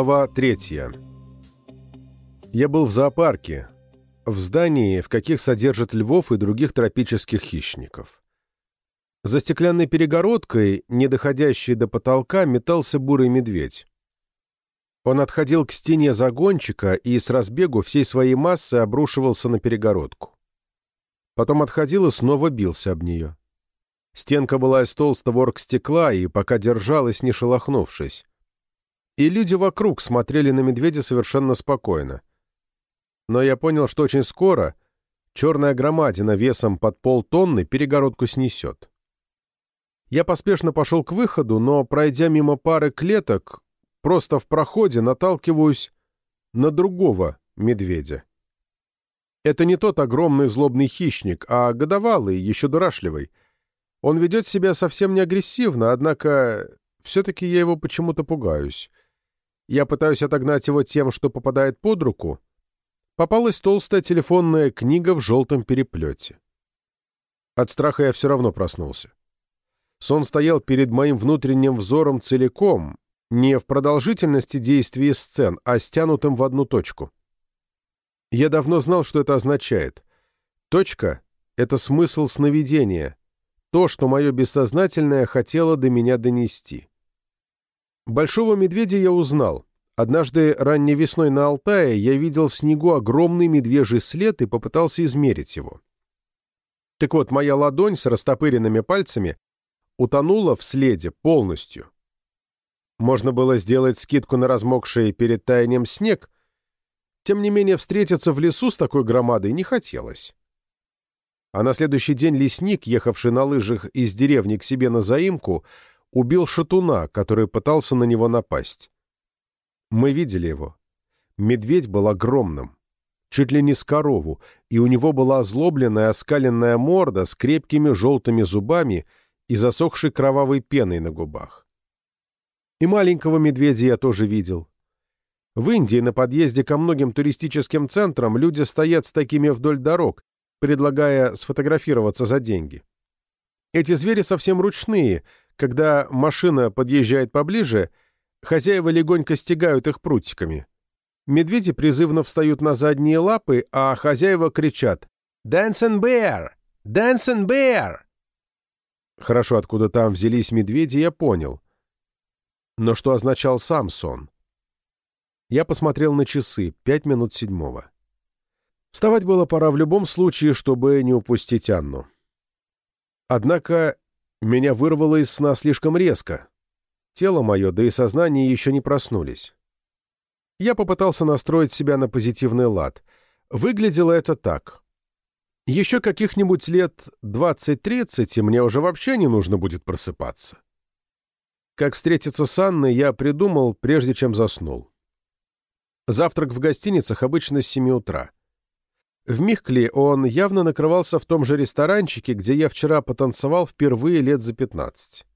Глава третья. Я был в зоопарке, в здании, в каких содержат львов и других тропических хищников. За стеклянной перегородкой, не доходящей до потолка, метался бурый медведь. Он отходил к стене загончика и с разбегу всей своей массы обрушивался на перегородку. Потом отходил и снова бился об нее. Стенка была из толстого оргстекла и пока держалась, не шелохнувшись. И люди вокруг смотрели на медведя совершенно спокойно. Но я понял, что очень скоро черная громадина весом под полтонны перегородку снесет. Я поспешно пошел к выходу, но, пройдя мимо пары клеток, просто в проходе наталкиваюсь на другого медведя. Это не тот огромный злобный хищник, а годовалый, еще дурашливый. Он ведет себя совсем не агрессивно, однако все-таки я его почему-то пугаюсь. Я пытаюсь отогнать его тем, что попадает под руку. Попалась толстая телефонная книга в желтом переплете. От страха я все равно проснулся. Сон стоял перед моим внутренним взором целиком, не в продолжительности действий сцен, а стянутым в одну точку. Я давно знал, что это означает. Точка — это смысл сновидения, то, что мое бессознательное хотело до меня донести. Большого медведя я узнал. Однажды ранней весной на Алтае я видел в снегу огромный медвежий след и попытался измерить его. Так вот, моя ладонь с растопыренными пальцами утонула в следе полностью. Можно было сделать скидку на размокший перед таянием снег, тем не менее встретиться в лесу с такой громадой не хотелось. А на следующий день лесник, ехавший на лыжах из деревни к себе на заимку, убил шатуна, который пытался на него напасть. Мы видели его. Медведь был огромным, чуть ли не с корову, и у него была озлобленная оскаленная морда с крепкими желтыми зубами и засохшей кровавой пеной на губах. И маленького медведя я тоже видел. В Индии на подъезде ко многим туристическим центрам люди стоят с такими вдоль дорог, предлагая сфотографироваться за деньги. Эти звери совсем ручные, когда машина подъезжает поближе, хозяева легонько стегают их прутиками. Медведи призывно встают на задние лапы, а хозяева кричат «Dancing bear! Dancing bear!» Хорошо, откуда там взялись медведи, я понял. Но что означал сам сон? Я посмотрел на часы, пять минут седьмого. Вставать было пора в любом случае, чтобы не упустить Анну. Однако меня вырвало из сна слишком резко. Тело мое, да и сознание еще не проснулись. Я попытался настроить себя на позитивный лад. Выглядело это так. Еще каких-нибудь лет 20-30, и мне уже вообще не нужно будет просыпаться. Как встретиться с Анной, я придумал, прежде чем заснул. Завтрак в гостиницах обычно с 7 утра. В Михкли он явно накрывался в том же ресторанчике, где я вчера потанцевал впервые лет за 15.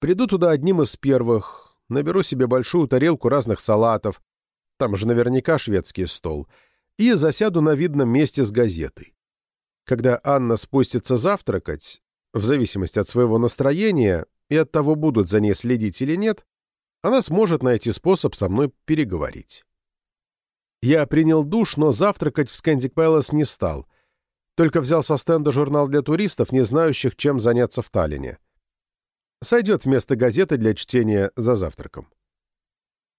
Приду туда одним из первых, наберу себе большую тарелку разных салатов, там же наверняка шведский стол, и засяду на видном месте с газетой. Когда Анна спустится завтракать, в зависимости от своего настроения и от того, будут за ней следить или нет, она сможет найти способ со мной переговорить. Я принял душ, но завтракать в Скандик Пэлас не стал. Только взял со стенда журнал для туристов, не знающих, чем заняться в Таллине. Сойдет вместо газеты для чтения за завтраком.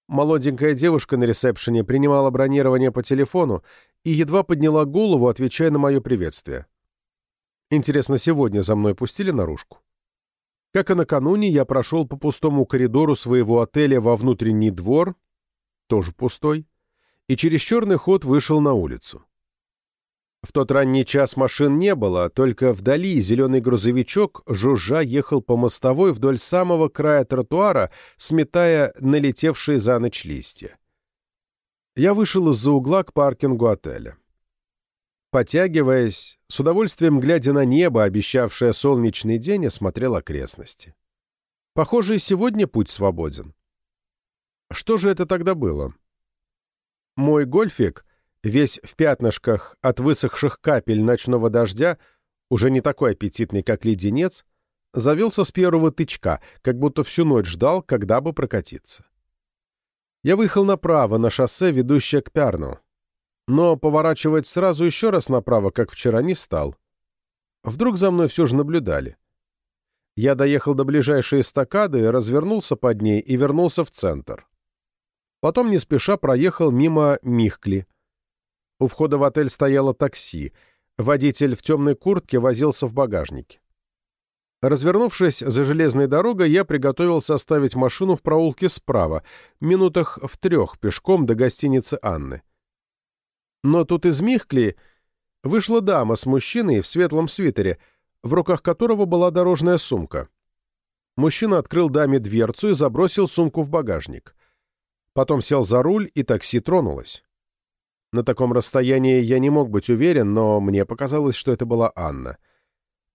Молоденькая девушка на ресепшене принимала бронирование по телефону и едва подняла голову, отвечая на мое приветствие. Интересно, сегодня за мной пустили наружку? Как и накануне, я прошел по пустому коридору своего отеля во внутренний двор, тоже пустой, и через черный ход вышел на улицу. В тот ранний час машин не было, только вдали зеленый грузовичок жужжа ехал по мостовой вдоль самого края тротуара, сметая налетевшие за ночь листья. Я вышел из-за угла к паркингу отеля. Потягиваясь, с удовольствием глядя на небо, обещавшее солнечный день, осмотрел окрестности. Похоже, и сегодня путь свободен. Что же это тогда было? Мой гольфик, весь в пятнышках от высохших капель ночного дождя, уже не такой аппетитный, как леденец, завелся с первого тычка, как будто всю ночь ждал, когда бы прокатиться. Я выехал направо, на шоссе, ведущее к Пярну. Но поворачивать сразу еще раз направо, как вчера, не стал. Вдруг за мной все же наблюдали. Я доехал до ближайшей эстакады, развернулся под ней и вернулся в центр. Потом не спеша проехал мимо Михкли. У входа в отель стояло такси. Водитель в темной куртке возился в багажнике. Развернувшись за железной дорогой, я приготовился оставить машину в проулке справа, минутах в трех пешком до гостиницы Анны. Но тут из Михкли вышла дама с мужчиной в светлом свитере, в руках которого была дорожная сумка. Мужчина открыл даме дверцу и забросил сумку в багажник. Потом сел за руль, и такси тронулось. На таком расстоянии я не мог быть уверен, но мне показалось, что это была Анна.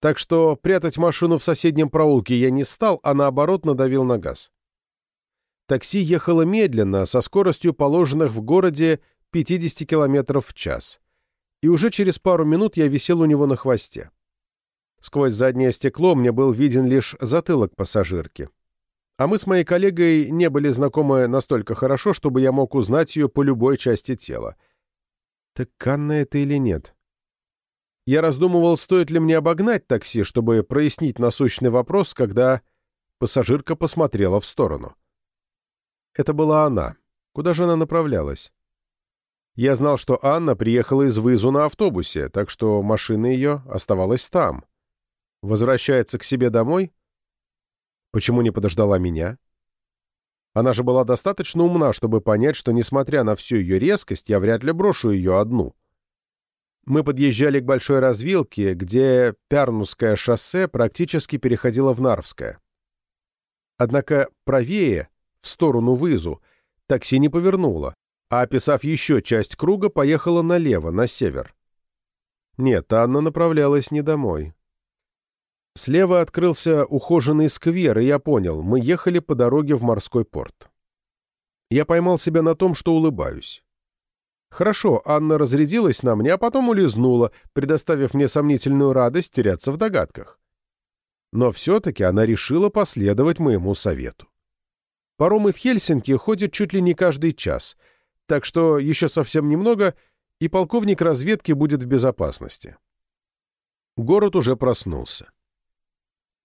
Так что прятать машину в соседнем проулке я не стал, а наоборот надавил на газ. Такси ехало медленно, со скоростью положенных в городе 50 км в час. И уже через пару минут я висел у него на хвосте. Сквозь заднее стекло мне был виден лишь затылок пассажирки. А мы с моей коллегой не были знакомы настолько хорошо, чтобы я мог узнать ее по любой части тела. Так Канна это или нет? Я раздумывал, стоит ли мне обогнать такси, чтобы прояснить насущный вопрос, когда пассажирка посмотрела в сторону. Это была она. Куда же она направлялась? Я знал, что Анна приехала из Вызу на автобусе, так что машина ее оставалась там. Возвращается к себе домой? Почему не подождала меня? Она же была достаточно умна, чтобы понять, что, несмотря на всю ее резкость, я вряд ли брошу ее одну. Мы подъезжали к большой развилке, где Пярнусское шоссе практически переходило в Нарвское. Однако правее, в сторону Вызу, такси не повернуло, а, описав еще часть круга, поехала налево, на север. Нет, Анна направлялась не домой. Слева открылся ухоженный сквер, и я понял, мы ехали по дороге в морской порт. Я поймал себя на том, что улыбаюсь. Хорошо, Анна разрядилась на мне, а потом улизнула, предоставив мне сомнительную радость теряться в догадках. Но все-таки она решила последовать моему совету. Паромы в Хельсинки ходят чуть ли не каждый час, так что еще совсем немного, и полковник разведки будет в безопасности. Город уже проснулся.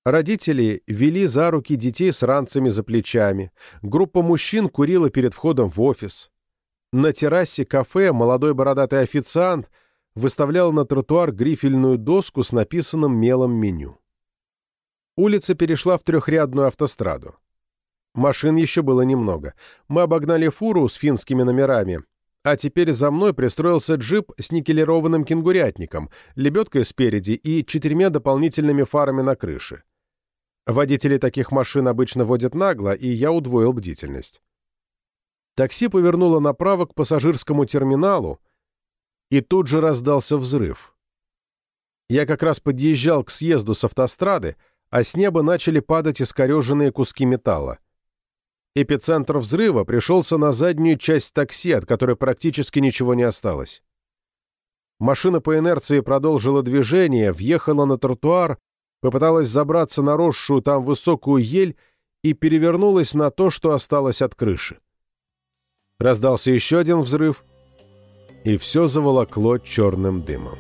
Родители вели за руки детей с ранцами за плечами. Группа мужчин курила перед входом в офис. На террасе кафе молодой бородатый официант выставлял на тротуар грифельную доску с написанным мелом меню. Улица перешла в трехрядную автостраду. Машин еще было немного. Мы обогнали фуру с финскими номерами, а теперь за мной пристроился джип с никелированным кенгурятником, лебедкой спереди и четырьмя дополнительными фарами на крыше. Водители таких машин обычно водят нагло, и я удвоил бдительность. Такси повернуло направо к пассажирскому терминалу, и тут же раздался взрыв. Я как раз подъезжал к съезду с автострады, а с неба начали падать искореженные куски металла. Эпицентр взрыва пришелся на заднюю часть такси, от которой практически ничего не осталось. Машина по инерции продолжила движение, въехала на тротуар попыталась забраться на росшую там высокую ель и перевернулась на то, что осталось от крыши. Раздался еще один взрыв, и все заволокло черным дымом.